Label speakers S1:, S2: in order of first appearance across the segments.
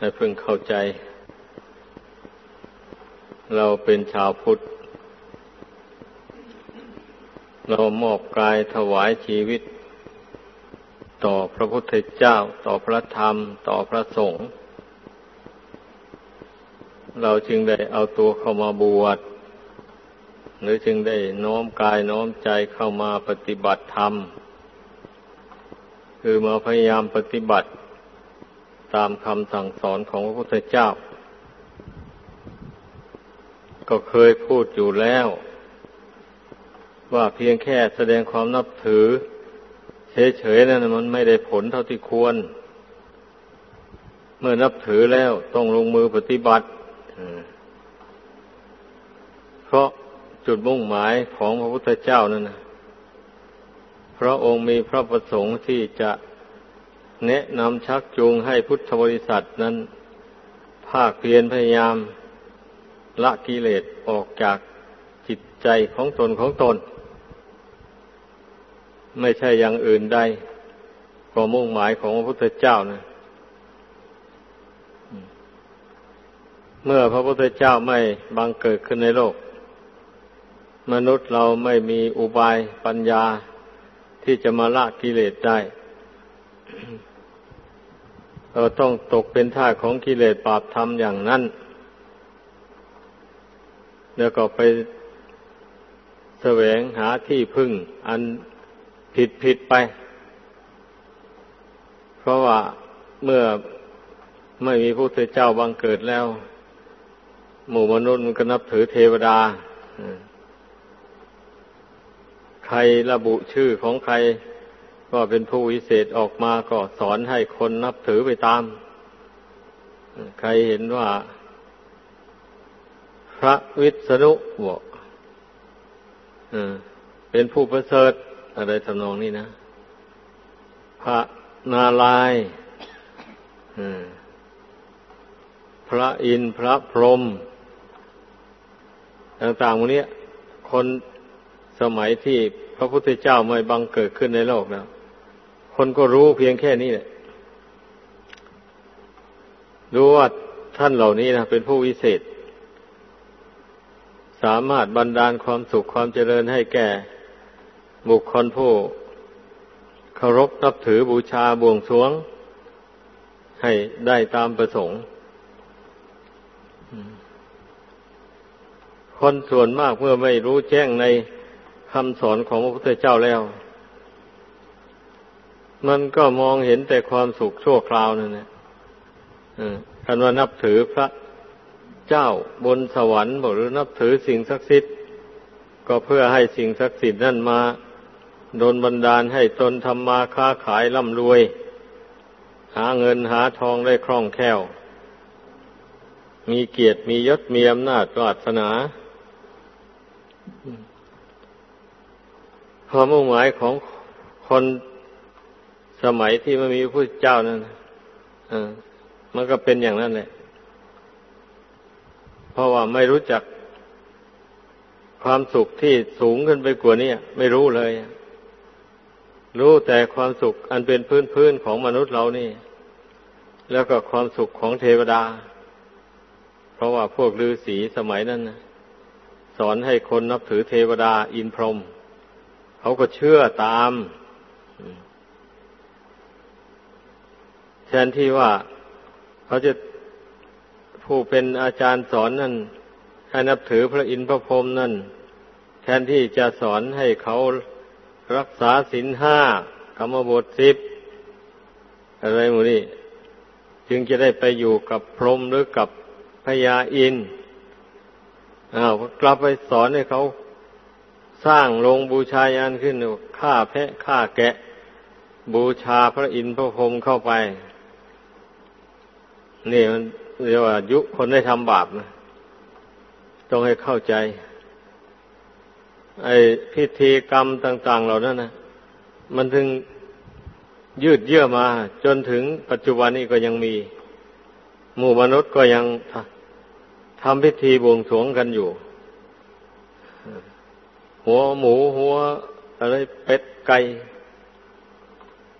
S1: ให้เพิ่งเข้าใจ เราเป็นชาวพุทธ เรามอบกายถวายชีวิต ต่อพระพุทธเจ้า ต่อพระธรรม ต่อพระสงฆ์เราจึงได้เอาตัวเข้ามาบวชหรือจึงได้น้อมกายน้อมใจเข้ามาปฏิบัติธรรม คือมาพยายามปฏิบัติ ตามคำสั่งสอนของพระพุทธเจ้า ก็เคยพูดอยู่แล้ว ว่าเพียงแค่แสดงความนับถือ เฉยๆนั่นมันไม่ได้ผลเท่าที่ควร เมื่อนับถือแล้วต้องลงมือปฏิบัติเพราะจุดมุ่งหมายของพระพุทธเจ้านั่นนะพระองค์มีพระประสงค์ที่จะ แนะนำชักจูงให้พุทธบริษัทนั้น ภาคเพียรพยายาม ละกิเลสออกจากจิตใจของตนของตน ไม่ใช่อย่างอื่นใดก็มุ่งหมายของพระพุทธเจ้านะเมื่อพระพุทธเจ้าไม่บังเกิดขึ้นในโลก มนุษย์เราไม่มีอุบายปัญญาที่จะมาละกิเลสได้ เราต้องตกเป็นท่าของกิเลสปราบธรรมอย่างนั้น แล้วก็ไปแสวงหาที่พึ่ง อันผิดผิดไป เพราะว่าเมื่อไม่มีพระพุทธเจ้าบังเกิดแล้ว หมู่มนุษย์มันก็นับถือเทวดา ใครระบุชื่อของใคร ก็เป็นผู้วิเศษออกมาก็สอนให้คนนับถือไปตาม ใครเห็นว่า พระวิษณุบอกเป็นผู้ประเสริฐอะไรทำนองนี้นะ พระนาลายพระอินทร์พระพรหมต่างๆพวกนี้คนสมัยที่พระพุทธเจ้าไม่บังเกิดขึ้นในโลกแล้ว คนก็รู้เพียงแค่นี้แหละรู้ว่าท่านเหล่านี้นะเป็นผู้วิเศษ สามารถบรรดาลความสุขความเจริญให้แก่ บุคคลผู้เคารพนับถือบูชาบวงสรวง ให้ได้ตามประสงค์ คนส่วนมากเมื่อไม่รู้แจ้งในคำสอนของพระพุทธเจ้าแล้ว มันก็มองเห็นแต่ความสุขชั่วคราวนั่นแหละคันว่านับถือพระเจ้าบนสวรรค์หรือนับถือสิ่งศักดิ์สิทธิ์ก็เพื่อให้สิ่งศักดิ์สิทธิ์นั่นมาโดนบันดาลให้ตนทำมาค้าขายร่ำรวย หาเงินหาทองได้คล่องแคล่ว มีเกียรติมียศมีอำนาจปรารนาความมุ่งหมายของคน สมัยที่ไม่มีพระเจ้านั่นมันก็เป็นอย่างนั้นแหละ เพราะว่าไม่รู้จักความสุขที่สูงขึ้นไปกว่านี้ไม่รู้เลย รู้แต่ความสุขอันเป็นพื้นพื้นของมนุษย์เรานี่ แล้วก็ความสุขของเทวดา เพราะว่าพวกฤาษีสมัยนั้นนะสอนให้คนนับถือเทวดาอินพรหมเขาก็เชื่อตาม แทนที่ว่าเขาจะผู้เป็นอาจารย์สอนนั่นให้นับถือพระอินทร์พระพรหมนั่น แทนที่จะสอนให้เขารักษาศีลห้ากรรมบทสิบอะไรหมดนี่จึงจะได้ไปอยู่กับพรหมหรือกับพญาอินอ้าวกลับไปสอนให้เขาสร้างโรงบูชายันขึ้นฆ่าแพะฆ่าแกะ บูชาพระอินทร์พระพรหมเข้าไป นี่มันเรียกว่ายุคนได้ทำบาปนะต้องให้เข้าใจ ไอ้พิธีกรรมต่าง ๆ เหล่านั้นนะมันถึงยืดเยื้อมา จนถึงปัจจุบันนี้ก็ยังมี หมู่มนุษย์ก็ยังทำพิธีบวงสรวงกันอยู่ หัวหมูหัวอะไรเป็ดไก่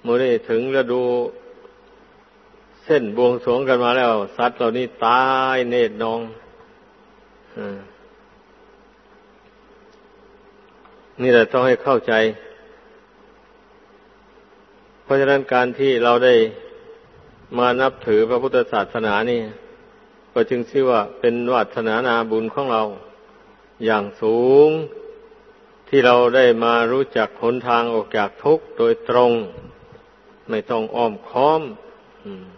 S1: โมได้ถึงฤดู เส้นบวงสรวงกันมาแล้ว สัตว์เหล่านี้ตายเนตรนองนี่แหละต้องให้เข้าใจ เพราะฉะนั้นการที่เราได้มานับถือพระพุทธศาสนานี่ก็จึงชื่อว่าเป็นวัฒนานาบุญของเรา อย่างสูงที่เราได้มารู้จักหนทางออกจากทุกข์โดยตรง ไม่ต้องอ้อมค้อมอั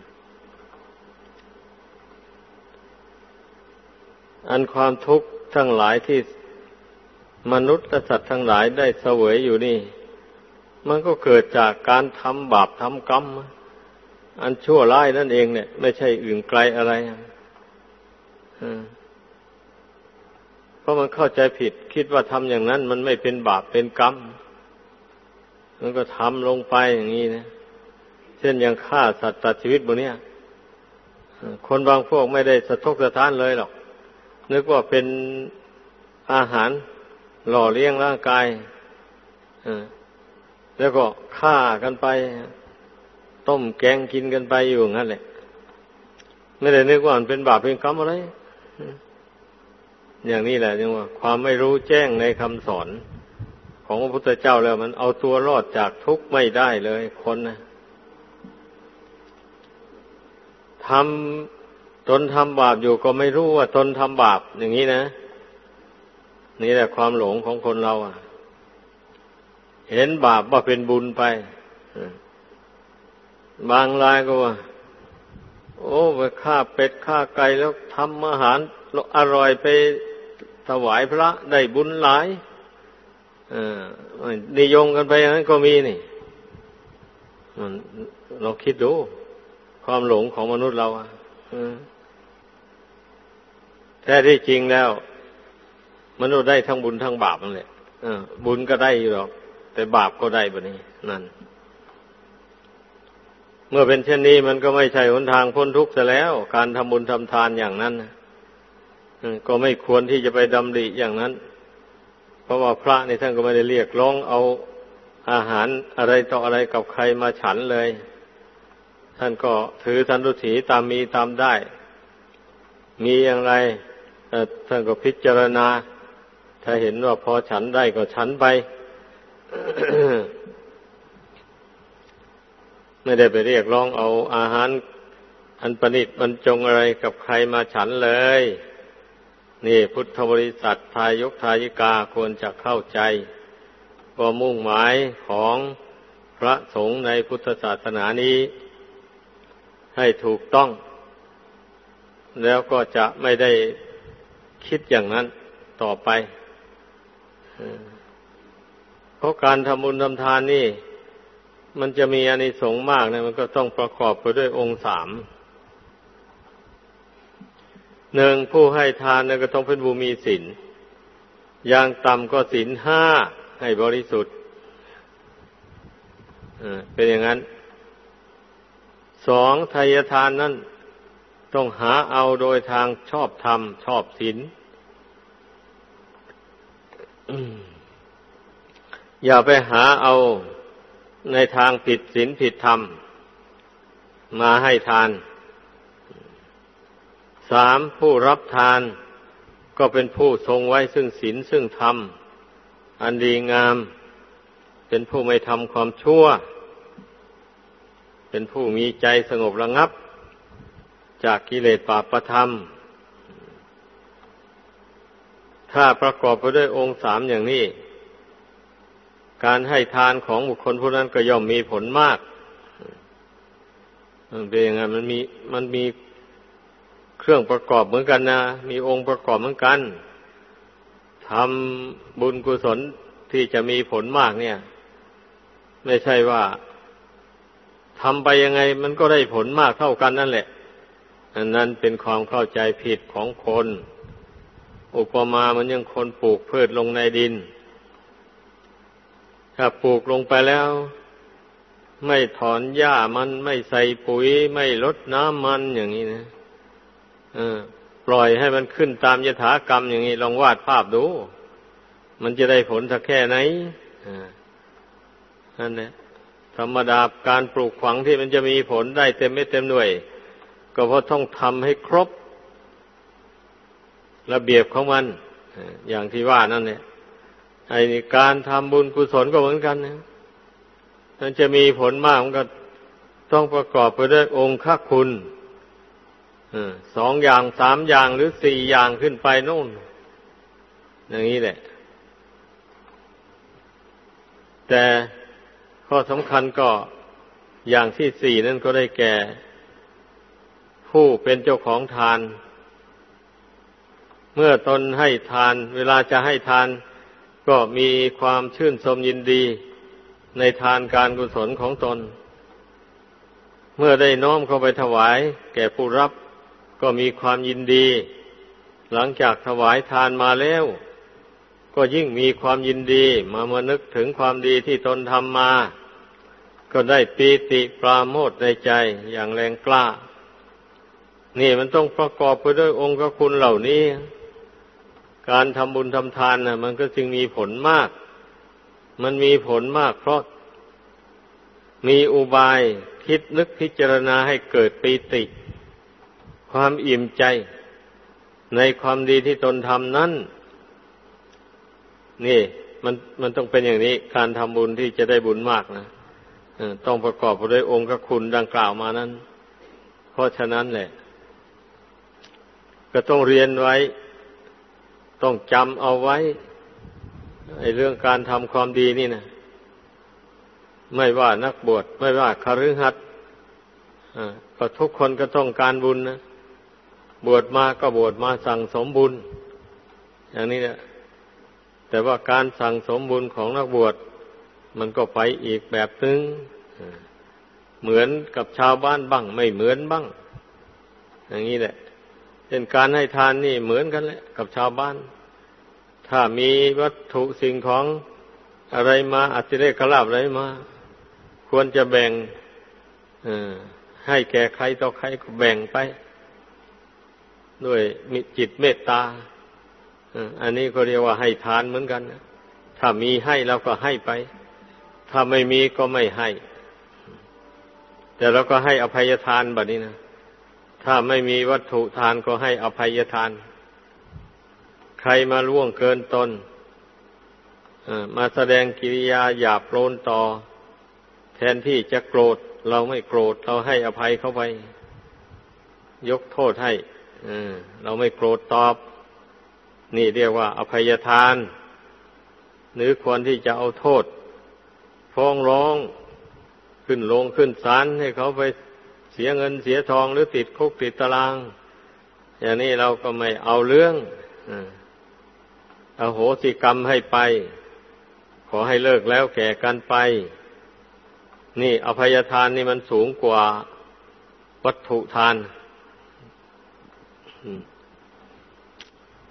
S1: อันความทุกข์ทั้งหลายที่มนุษย์และสัตว์ทั้งหลายได้เสวยอยู่นี่ มันก็เกิดจากการทำบาปทำกรรม อันชั่วร้ายนั่นเองเนี่ย ไม่ใช่อื่นไกลอะไรเพราะมันเข้าใจผิด คิดว่าทำอย่างนั้น มันไม่เป็นบาปเป็นกรรม มันก็ทำลงไปอย่างนี้นะเช่นอย่างฆ่าสัตว์ตัดชีวิตบนเนี้ยคนบางพวกไม่ได้สะทกสะท้านเลยหรอก นึกว่าเป็นอาหารหล่อเลี้ยงร่างกายแล้วก็ฆ่ากันไป ต้มแกงกินกันไปอยู่งั้นแหละ ไม่ได้นึกว่ามันเป็นบาปเป็นกรรมอะไร อย่างนี้แหละยังว่า ความไม่รู้แจ้งในคำสอน ของพระพุทธเจ้าแล้ว มันเอาตัวรอดจากทุกข์ไม่ได้เลยคนนะทำ ตนทำบาปอยู่ก็ไม่รู้ว่าตนทำบาปอย่างนี้นะ นี่แหละความหลงของคนเราอะ เห็นบาปว่าเป็นบุญไปบางรายก็ว่า โอ้ไปฆ่าเป็ดฆ่าไก่แล้วทำอาหารอร่อยไปถวายพระได้บุญหลายนิยมกันไปอย่างนั้นก็มีนี่เราคิดดู ความหลงของมนุษย์เราอะ แท้ที่จริงแล้ว มนุษย์ได้ทั้งบุญทั้งบาปนั่นแหละบุญก็ได้อยู่หรอก แต่บาปก็ได้แบบนี้ นั่น เมื่อเป็นเช่นนี้มันก็ไม่ใช่หนทางพ้นทุกข์จะแล้ว การทำบุญทำทานอย่างนั้นก็ไม่ควรที่จะไปดำริอย่างนั้น เพราะว่าพระในท่านก็ไม่ได้เรียกร้องเอาอาหารอะไรต่ออะไรกับใครมาฉันเลย ท่านก็ถือสันตุถีตามมีตามได้ มีอย่างไร ท่านก็พิจารณา ถ้าเห็นว่าพอฉันได้ก็ฉันไป ไม่ได้ไปเรียกร้องเอาอาหาร อันประณีตบรรจงอะไรกับใครมาฉันเลย นี่พุทธบริษัททายกทายิกาควรจะเข้าใจว่ามุ่งหมายของพระสงฆ์ในพุทธศาสนานี้ ให้ถูกต้อง แล้วก็จะไม่ได้ คิดอย่างนั้นต่อไปเพราะการทำบุญทำทานนี่ มันจะมีอานิสงส์มากนะมันก็ต้องประกอบไปด้วยองค์สามหนึ่งผู้ให้ทานนก็ต้องเป็นบูมีศีลอย่างต่ำก็ศีลห้าให้บริสุทธิ์เป็นอย่างนั้น สองทายทานนั้น ต้องหาเอาโดยทางชอบธรรม ชอบศีลอย่าไปหาเอาในทางผิดศีลผิดธรรม มาให้ทาน สามผู้รับทานก็เป็นผู้ทรงไว้ซึ่งศีลซึ่งธรรม อันดีงาม เป็นผู้ไม่ทำความชั่ว เป็นผู้มีใจสงบระงับ จากกิเลสปาประธรรม ถ้าประกอบไปด้วยองค์สามอย่างนี้ การให้ทานของบุคคลผู้นั้นก็ย่อมมีผลมากมันเป็นยังไงมันมีมันมีเครื่องประกอบเหมือนกันนะ มีองค์ประกอบเหมือนกันทำบุญกุศลที่จะมีผลมากเนี่ย ไม่ใช่ว่าทำไปยังไงมันก็ได้ผลมากเท่ากันนั่นแหละ อันนั้นเป็นความเข้าใจผิดของคน อุปมามันยังคนปลูกพืชลงในดิน ถ้าปลูกลงไปแล้ว ไม่ถอนหญ้ามันไม่ใส่ปุ๋ย ไม่ลดน้ำมันอย่างนี้นะปล่อยให้มันขึ้นตามยถากรรมอย่างนี้ ลองวาดภาพดู มันจะได้ผลสักแค่ไหนนั่นแหละธรรมดาการปลูกฝังที่มันจะมีผลได้เต็มไม่เต็มหน่วย ก็เพราะต้องทำให้ครบ ระเบียบของมัน อย่างที่ว่านั่นเนี่ยไอ้การทำบุญกุศลก็เหมือนกันนะมันจะมีผลมากมันก็ต้องประกอบไปด้วยองค์ข้าคุณสองอย่างสามอย่างหรือสี่อย่างขึ้นไปนู่น อย่างนี้แหละ แต่ข้อสำคัญก็อย่างที่สี่นั่นก็ได้แก่ ผู้เป็นเจ้าของทาน เมื่อตนให้ทาน เวลาจะให้ทาน ก็มีความชื่นชมยินดี ในทานการกุศลของตน เมื่อได้น้อมเข้าไปถวาย แก่ผู้รับก็มีความยินดี หลังจากถวายทานมาแล้ว ก็ยิ่งมีความยินดีมาเมื่อนึกถึงความดีที่ตนทำมา ก็ได้ปีติปราโมทในใจอย่างแรงกล้า นี่มันต้องประกอบไปด้วยองค์คุณเหล่านี้ การทำบุญทำทานนะมันก็จึงมีผลมาก มันมีผลมาก เพราะมีอุบายคิดนึกพิจารณาให้เกิดปีติ ความอิ่มใจ ในความดีที่ตนทำนั้น นี่มันมันต้องเป็นอย่างนี้ การทำบุญที่จะได้บุญมากนะต้องประกอบไปด้วยองค์คุณดังกล่าวมานั้น เพราะฉะนั้นแหละ ก็ต้องเรียนไว้ ต้องจำเอาไว้ไอ้เรื่องการทำความดีนี่นะไม่ว่านักบวชไม่ว่าคฤหัสถ์ก็ทุกคนก็ต้องการบุญนะบวชมาก็บวชมาสั่งสมบุญ อย่างนี้นี่ยแต่ว่าการสั่งสมบุญของนักบวชมันก็ไปอีกแบบนึงเหมือนกับชาวบ้านบ้าง ไม่เหมือนบ้าง อย่างนี้แหละ เช่นการให้ทานนี่เหมือนกันแหละกับชาวบ้าน ถ้ามีวัตถุสิ่งของอะไรมาอัติเรกขลาบอะไรมา ควรจะแบ่งให้แก่ใครต่อใครก็แบ่งไป ด้วยมีจิตเมตตาอันนี้ก็เรียกว่าให้ทานเหมือนกันถ้ามีให้เราก็ให้ไป ถ้าไม่มีก็ไม่ให้ แต่เราก็ให้อภัยทานแบบนี้นะ ถ้าไม่มีวัตถุทานก็ให้อภัยทาน ใครมาล่วงเกินตนมาแสดงกิริยาหยาบโลนต่อ แทนที่จะโกรธ เราไม่โกรธ เราให้อภัยเข้าไป ยกโทษให้เราไม่โกรธตอบ นี่เรียกว่า อภัยทาน หรือควรที่จะเอาโทษ ฟ้องร้องขึ้นลงขึ้นศาลให้เขาไป เสียเงินเสียทองหรือติดคุกติดตาราง อย่างนี้เราก็ไม่เอาเรื่องอโหสิกรรมให้ไป ขอให้เลิกแล้วแก่กันไป นี่อภัยทานนี่มันสูงกว่าวัตถุทาน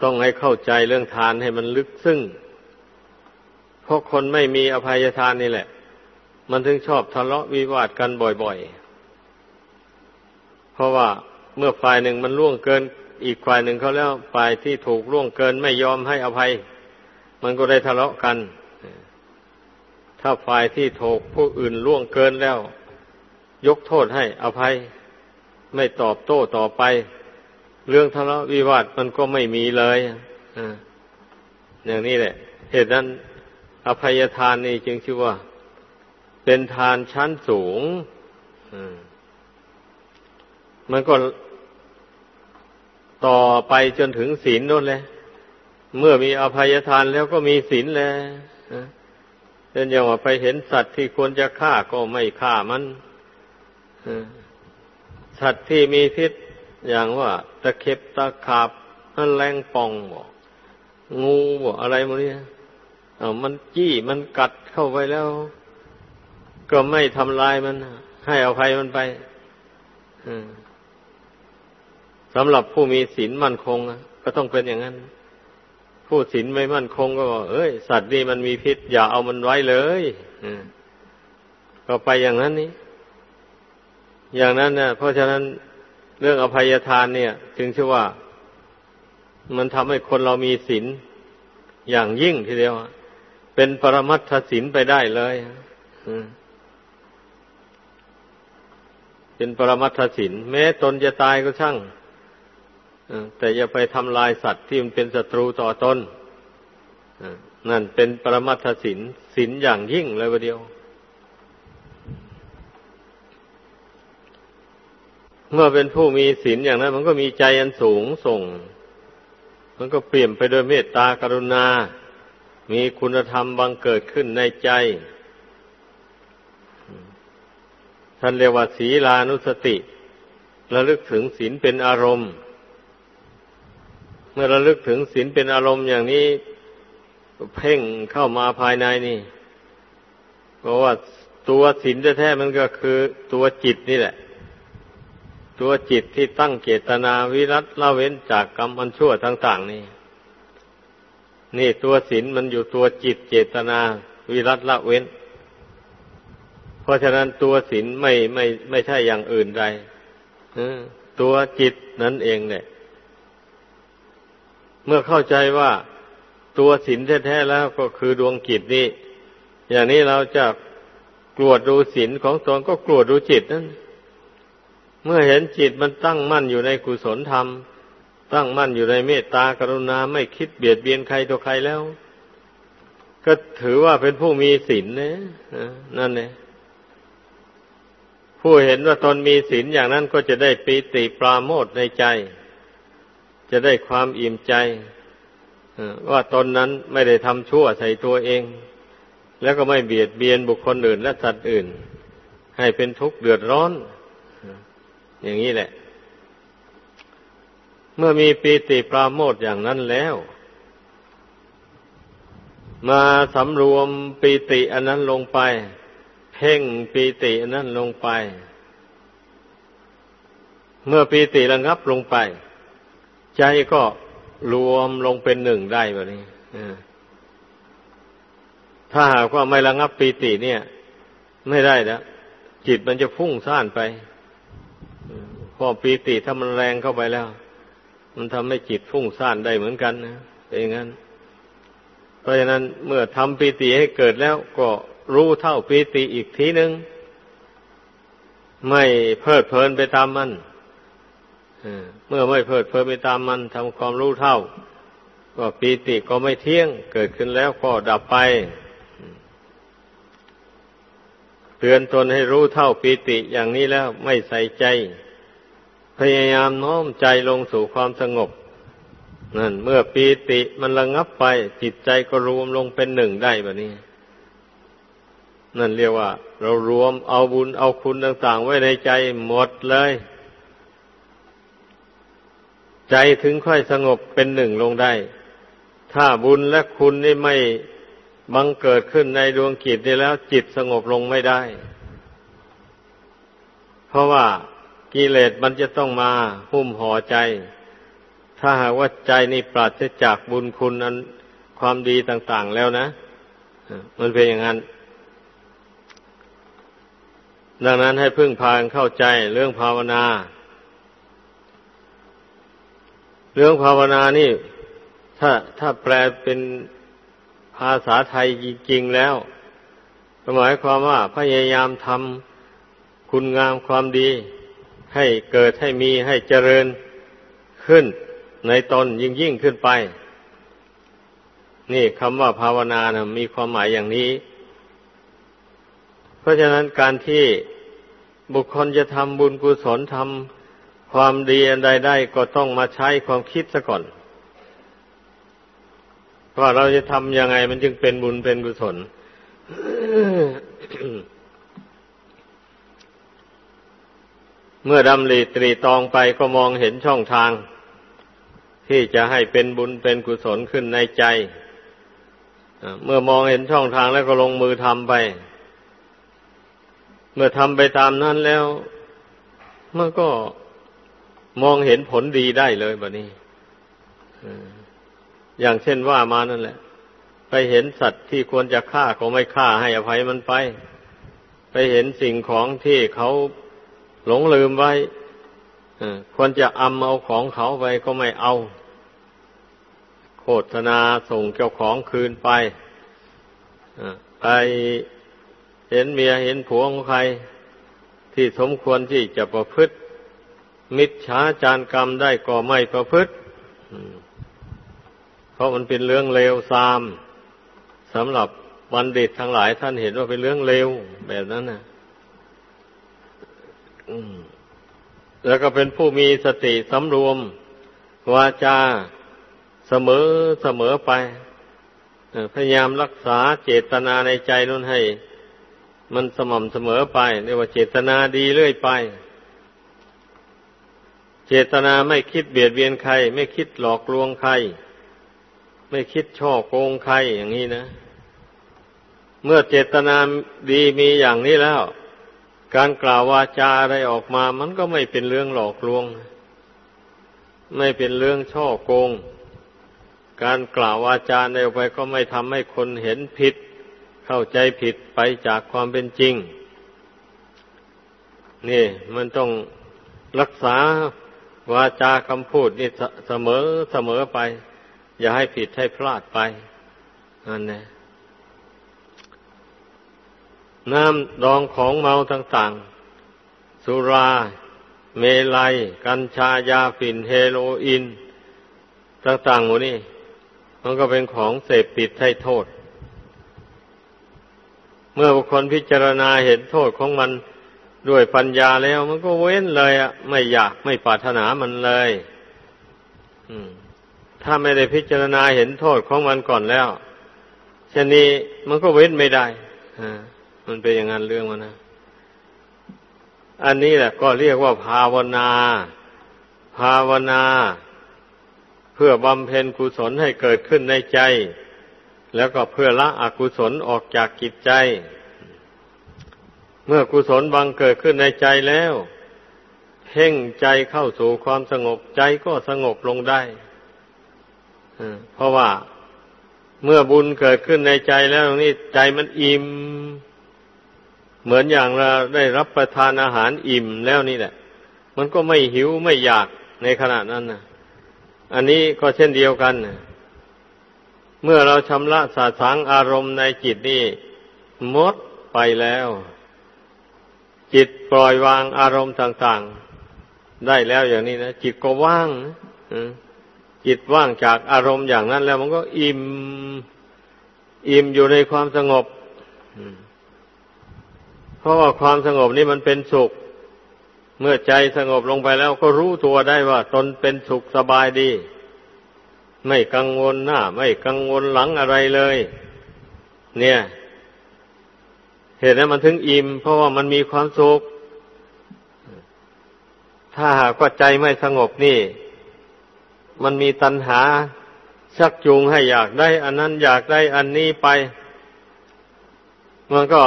S1: ต้องให้เข้าใจเรื่องทานให้มันลึกซึ้งเพราะคนไม่มีอภัยทานนี่แหละ มันถึงชอบทะเลาะวิวาทกันบ่อยๆ เพราะว่าเมื่อฝ่ายหนึ่งมันล่วงเกิน อีกฝ่ายหนึ่งเขาแล้วฝ่ายที่ถูกล่วงเกินไม่ยอมให้อภัย มันก็ได้ทะเลาะกัน ถ้าฝ่ายที่ถูกผู้อื่นล่วงเกินแล้ว ยกโทษให้อภัย ไม่ตอบโต้ต่อไป เรื่องทะเลาะวิวาทมันก็ไม่มีเลยออย่างนี้แหละ เหตุนั้นอภัยทานนี่จึงชื่อว่า เป็นทานชั้นสูงมั มันก็ต่อไปจนถึงศีลนั่นเลย เมื่อมีอภัยทานแล้วก็มีศีลแล้วเช่นอย่างว่าไปเห็นสัตว์ที่ควรจะฆ่าก็ไม่ฆ่ามันสัตว์ที่มีพิษอย่างว่าตะเข็บตะขาบแรงปองบอกงูบอกอะไรมาเนี่ยเอามันจี้มันกัดเข้าไปแล้ว ก็ไม่ทำลายมัน ให้อภัยมันไป สำหรับผู้มีศีลมั่นคงก็ต้องเป็นอย่างนั้น ผู้ศีลไม่มั่นคงก็บอกเอ้ย สัตว์นี่มันมีพิษ อย่าเอามันไว้เลยก็ไปอย่างนั้นนี้อย่างนั้นเนี่ยเพราะฉะนั้นเรื่องอภัยทานเนี่ยจึงชื่อว่า มันทำให้คนเรามีศีลอย่างยิ่งทีเดียวเป็นปรมัตถศีลไปได้เลยเป็นปรมัตถศีลแม้ตนจะตายก็ช่าง แต่อย่าไปทำลายสัตว์ที่มันเป็นศัตรูต่อตนนั่นเป็นปรมัตถศีลศีลอย่างยิ่งเลยวันเดียว เมื่อเป็นผู้มีศีลอย่างนั้น มันก็มีใจอันสูงส่ง มันก็เปลี่ยนไปด้วยเมตตากรุณา มีคุณธรรมบังเกิดขึ้นในใจ ท่านเรียกว่าศีลานุสติระลึกถึงศีลเป็นอารมณ์ มื่อระลึกถึงศีลเป็นอารมณ์อย่างนี้ เพ่งเข้ามาภายในนี่ เพราะว่าตัวศีลแท้ๆมันก็คือตัวจิตนี่แหละ ตัวจิตที่ตั้งเจตนาวิรัตละเว้นจากกรรมอันชั่วต่างๆนี่ นี่ตัวศีลมันอยู่ตัวจิตเจตนาวิรัตละเว้น เพราะฉะนั้นตัวศีลไม่ไม่ไม่ใช่อย่างอื่นใดตัวจิตนั่นเองเนี่ย เมื่อเข้าใจว่าตัวศีลแท้ๆแล้วก็คือดวงจิตนี่อย่างนี้เราจะกลวดดูศีลของตนก็กลวดดูจิตนั่นเมื่อเห็นจิตมันตั้งมั่นอยู่ในกุศลธรรม ตั้งมั่นอยู่ในเมตตากรุณาไม่คิดเบียดเบียนใครตัวใครแล้ว ก็ถือว่าเป็นผู้มีศีลนะนั่นเนี่ผู้เห็นว่าตนมีศีลอย่างนั้นก็จะได้ปีติปราโมทในใจ จะได้ความอิ่มใจว่าตนนั้นไม่ได้ทำชั่วใส่ตัวเอง แล้วก็ไม่เบียดเบียนบุคคลอื่นและสัตว์อื่น ให้เป็นทุกข์เดือดร้อน อย่างนี้แหละ เมื่อมีปีติปราโมทอย่างนั้นแล้ว มาสำรวมปีติอันนั้นลงไป เพ่งปีติอันนั้นลงไป เมื่อปีติระงับลงไป ใจก็รวมลงเป็นหนึ่งได้แบบนี้ถ้าหากว่าไม่ระงับปีติเนี่ย ไม่ได้แล้วจิตมันจะพุ่งซ่านไปพอปีติถ้ามันแรงเข้าไปแล้ว มันทำให้จิตพุ่งซ่านได้เหมือนกันนะเป็นอย่างนั้น เพราะฉะนั้นเมื่อทำปีติให้เกิดแล้ว ก็รู้เท่าปีติอีกทีหนึ่งไม่เพลิดเพลินไปตามมัน เมื่อไม่เพิดเพลินไปตามมันทำความรู้เท่า ก็ปีติก็ไม่เที่ยง เกิดขึ้นแล้วก็ดับไปเตือนตนให้รู้เท่าปีติอย่างนี้แล้วไม่ใส่ใจ พยายามน้อมใจลงสู่ความสงบนั่นเมื่อปีติมันระงับไป จิตใจก็รวมลงเป็นหนึ่งได้แบบนี้ นั่นเรียกว่า เรารวมเอาบุญเอาคุณต่าง ๆ ไว้ในใจหมดเลย ใจถึงค่อยสงบเป็นหนึ่งลงได้ ถ้าบุญและคุณนี่ไม่บังเกิดขึ้นในดวงจิตนี่แล้ว จิตสงบลงไม่ได้ เพราะว่ากิเลสมันจะต้องมาหุ้มห่อใจ ถ้าหากว่าใจนี่ปราศจากบุญคุณนั้นความดีต่าง ๆแล้วนะ มันเป็นอย่างนั้น ดังนั้นให้พึ่งพาเข้าใจเรื่องภาวนา เรื่องภาวนานี่ ถ้าถ้าแปลเป็นภาษาไทยจริงๆแล้วหมายความว่าพยายามทำคุณงามความดี ให้เกิดให้มีให้เจริญขึ้นในตนยิ่งยิ่งขึ้นไป นี่คำว่าภาวนานะมีความหมายอย่างนี้ เพราะฉะนั้นการที่บุคคลจะทำบุญกุศลทำ ความดีอันใดได้ก็ต้องมาใช้ความคิดซะก่อน ว่าเราจะทำยังไงมันจึงเป็นบุญเป็นกุศลเมื่อดำริตรีตองไปก็มองเห็นช่องทาง ที่จะให้เป็นบุญเป็นกุศลขึ้นในใจ เมื่อมองเห็นช่องทางแล้วก็ลงมือทำไป เมื่อทำไปตามนั้นแล้ว มันก็ มองเห็นผลดีได้เลยแบบนี้อย่างเช่นว่ามานั่นแหละ ไปเห็นสัตว์ที่ควรจะฆ่าก็ไม่ฆ่าให้อภัยมันไป ไปเห็นสิ่งของที่เขาหลงลืมไว้ควรจะอำเอาของเขาไปก็ไม่เอา โฆษณาส่งเจ้าของคืนไปไปเห็นเมียเห็นผัวของใคร ที่สมควรที่จะประพฤติ มิจฉาจารกรรมได้ก็ไม่ประพฤติเพราะมันเป็นเรื่องเลวทรามสำหรับบัณฑิตทั้งหลายท่านเห็นว่าเป็นเรื่องเลวแบบนั้นนะแล้วก็เป็นผู้มีสติสำรวม วาจาเสมอเสมอไปพยายามรักษาเจตนาในใจนั้นให้ มันสม่ำเสมอไปเรียกว่าเจตนาดีเรื่อยไป เจตนาไม่คิดเบียดเบียนใคร ไม่คิดหลอกลวงใคร ไม่คิดช่อโกงใครอย่างนี้นะ เมื่อเจตนาดีมีอย่างนี้แล้ว การกล่าววาจาอะไรออกมา มันก็ไม่เป็นเรื่องหลอกลวง ไม่เป็นเรื่องช่อโกง การกล่าววาจาในออกไปก็ไม่ทำให้คนเห็นผิด เข้าใจผิดไปจากความเป็นจริง นี่มันต้องรักษา วาจาคำพูดนี่เสมอเสมอไป อย่าให้ผิดให้พลาดไปนั่นแหละน้ำดองของเมาต่างๆ สุรา เมลัย กัญชายาฝิ่นเฮโรอีนต่างๆหมดนี่มันก็เป็นของเสพติดให้โทษ เมื่อบุคคลพิจารณาเห็นโทษของมัน ด้วยปัญญาแล้วมันก็เว้นเลยอะไม่อยากไม่ปรารถนามันเลยถ้าไม่ได้พิจารณาเห็นโทษของมันก่อนแล้วเช่นนี้มันก็เว้นไม่ได้มันเป็นอย่างนั้นเรื่องมันนะอันนี้แหละก็เรียกว่าภาวนา ภาวนา เพื่อบำเพ็ญกุศลให้เกิดขึ้นในใจ แล้วก็เพื่อละอกุศลออกจากกิจใจ เมื่อกุศลบังเกิดขึ้นในใจแล้ว เพ่งใจเข้าสู่ความสงบใจก็สงบลงได้เพราะว่าเมื่อบุญเกิดขึ้นในใจแล้วนี่ใจมันอิ่ม เหมือนอย่างเราได้รับประทานอาหารอิ่มแล้วนี่แหละ มันก็ไม่หิวไม่อยากในขณะนั้นนะอันนี้ก็เช่นเดียวกันเมื่อเราชำระสาสางอารมณ์ในจิตนี่หมดไปแล้ว จิตปล่อยวางอารมณ์ต่างๆ ได้แล้วอย่างนี้นะจิตก็ว่างจิตว่างจากอารมณ์อย่างนั้นแล้วมันก็อิ่ม อิ่มอยู่ในความสงบเพราะว่าความสงบนี้มันเป็นสุข เมื่อใจสงบลงไปแล้วก็รู้ตัวได้ว่า ตนเป็นสุขสบายดี ไม่กังวลหน้า ไม่กังวลหลังอะไรเลย เนี่ย เหตุนั้นมันถึงอิ่ม เพราะว่ามันมีความสุข ถ้าหากว่าใจไม่สงบนี่ มันมีตัณหาชักจูงให้อยากได้อันนั้นอยากได้อันนี้ไป มันก็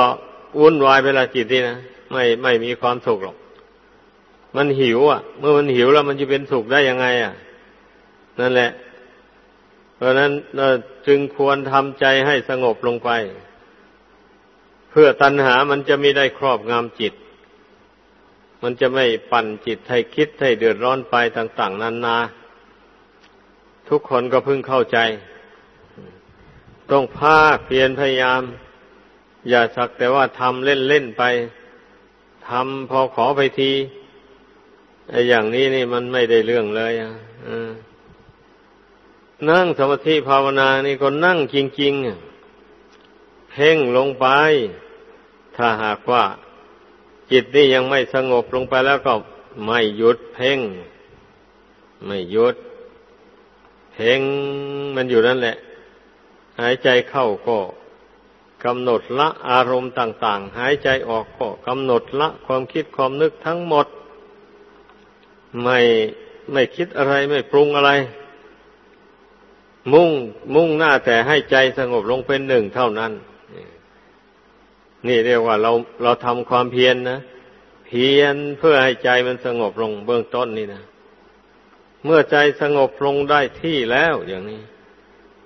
S1: วุ่นวายเวลาจิตนี่นะไม่ไม่มีความสุขหรอก มันหิว อะ เมื่อมันหิวแล้วมันจะเป็นสุขได้ยังไง อะ นั่นแหละ เพราะนั้นเราจึงควรทำใจให้สงบลงไป เพื่อตัณหามันจะไม่ได้ครอบงำจิต มันจะไม่ปั่นจิตให้คิดให้เดือดร้อนไปต่าง ๆนานาทุกคนก็พึงเข้าใจ ต้องภาคเพียรพยายาม อย่าสักแต่ว่าทำเล่นๆไปทำพอขอไปทีไอ้อย่างนี้นี่มันไม่ได้เรื่องเลยอะนั่งสมาธิภาวนานี่ก็นั่งจริง ๆ เพ่งลงไป ถ้าหากว่าจิตนี่ยังไม่สงบลงไปแล้วก็ไม่หยุดเพ่ง ไม่หยุด เพ่งมันอยู่นั่นแหละ หายใจเข้าก็กำหนดละอารมณ์ต่าง ๆ หายใจออกก็กำหนดละความคิดความนึกทั้งหมด ไม่ไม่คิดอะไรไม่ปรุงอะไร มุ่งมุ่งหน้าแต่ให้ใจสงบลงเป็นหนึ่งเท่านั้น นี่เรียกว่าเราเราทำความเพียรนนะเพียรเพื่อให้ใจมันสงบลงเบื้องต้นนี่นะเมื่อใจสงบลงได้ที่แล้วอย่างนี้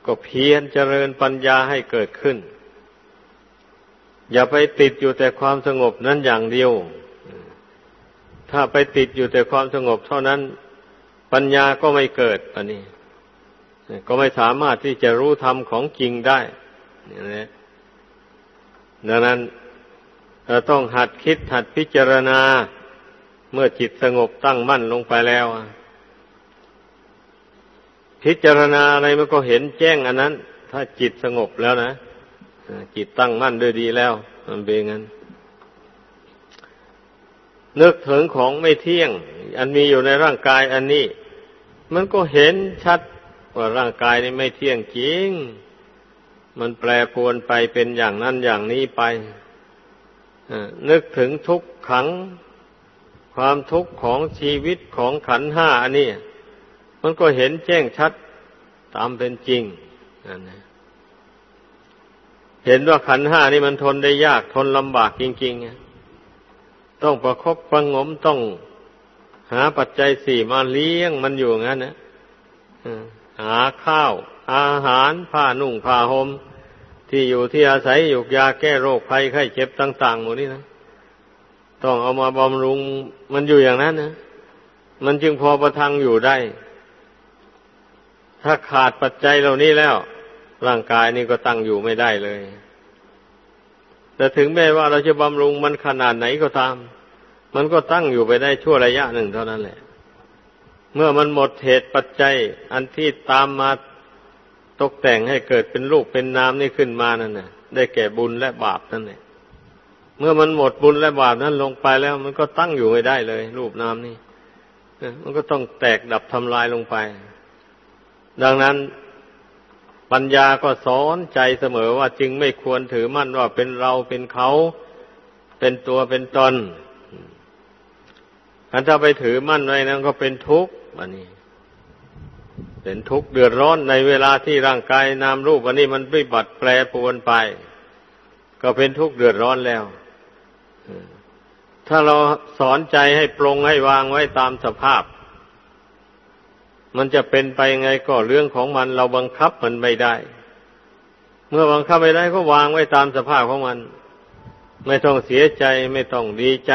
S1: ก็เพียรเจริญปัญญาให้เกิดขึ้น อย่าไปติดอยู่แต่ความสงบนั้นอย่างเดียว ถ้าไปติดอยู่แต่ความสงบเท่านั้น ปัญญาก็ไม่เกิดอันนี้ ก็ไม่สามารถที่จะรู้ธรรมของจริงได้นี่แหละ ดังนั้นเราต้องหัดคิดหัดพิจารณา เมื่อจิตสงบตั้งมั่นลงไปแล้ว พิจารณาอะไรมันก็เห็นแจ้งอันนั้น ถ้าจิตสงบแล้วนะจิตตั้งมั่นด้วยดีแล้ว มันเป็นงั้น นึกถึงของไม่เที่ยง อันมีอยู่ในร่างกายอันนี้ มันก็เห็นชัดว่าร่างกายนี้ไม่เที่ยงจริง มันแปรปรวนไปเป็นอย่างนั้นอย่างนี้ไปนึกถึงทุกขัง ความทุกข์ของชีวิตของขันห้าอันนี้มันก็เห็นแจ้งชัดตามเป็นจริงนนเห็นว่าขันห้านี่มันทนได้ยากทนลำบากจริงๆต้องประคบประงมต้องหาปัจจัยสี่มาเลี้ยงมันอยู่งั้นนะหาข้าว อาหารผ้านุ่งผ้าหม่มที่อยู่ที่อาศัยอยู่ยาแก้โรคภัยไข้เจ็บต่างๆหมดนี่นะต้องเอามาบำรุงมันอยู่อย่างนั้นนะมันจึงพอประทังอยู่ได้ ถ้าขาดปัจจัยเหล่านี้แล้ว ร่างกายนี่ก็ตั้งอยู่ไม่ได้เลย แต่ถึงแม้ว่าเราจะบำรุงมันขนาดไหนก็ตาม มันก็ตั้งอยู่ไปได้ชั่วระยะหนึ่งเท่านั้นแหละ เมื่อมันหมดเหตุปัจจัย อันที่ตามมา ตกแต่งให้เกิดเป็นรูปเป็นนามนี่ขึ้นมานั่นน่ะ ได้แก่บุญและบาปนั่นแหละเมื่อมันหมดบุญและบาปนั้นลงไปแล้ว มันก็ตั้งอยู่ไม่ได้เลย รูปนามนี่มันก็ต้องแตกดับทำลายลงไป ดังนั้น ปัญญาก็สอนใจเสมอว่าจึงไม่ควรถือมั่นว่าเป็นเราเป็นเขาเป็นตัวเป็นตนถ้าไปถือมั่นไว้นั้นก็เป็นทุกข์อันนี้ เป็นทุกข์เดือดร้อนในเวลาที่ร่างกายนามรูปอันนี้มันวิบัติแปรปรวนไป ก็เป็นทุกข์เดือดร้อนแล้ว ถ้าเราสอนใจให้ปรงให้วางไว้ตามสภาพ มันจะเป็นไปไงก็เรื่องของมันเราบังคับมันไม่ได้ เมื่อบังคับไม่ได้ก็วางไว้ตามสภาพของมัน ไม่ต้องเสียใจไม่ต้องดีใจ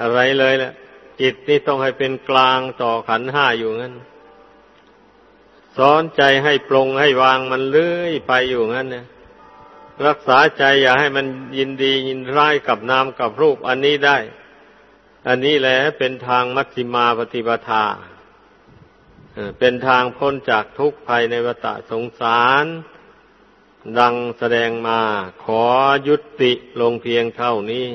S1: อะไรเลยแหละจิตนี่ต้องให้เป็นกลางต่อขันห้าอยู่งั้น สอนใจให้ปรงให้วางมันเลื่อยไปอยู่งั้นเนี่ยรักษาใจอย่าให้มันยินดียินร้ายกับนามกับรูปอันนี้ได้ อันนี้แหละเป็นทางมัชฌิมาปฏิปทาเป็นทางพ้นจากทุกข์ภายในวัฏสงสาร ดังแสดงมาขอยุติลงเพียงเท่านี้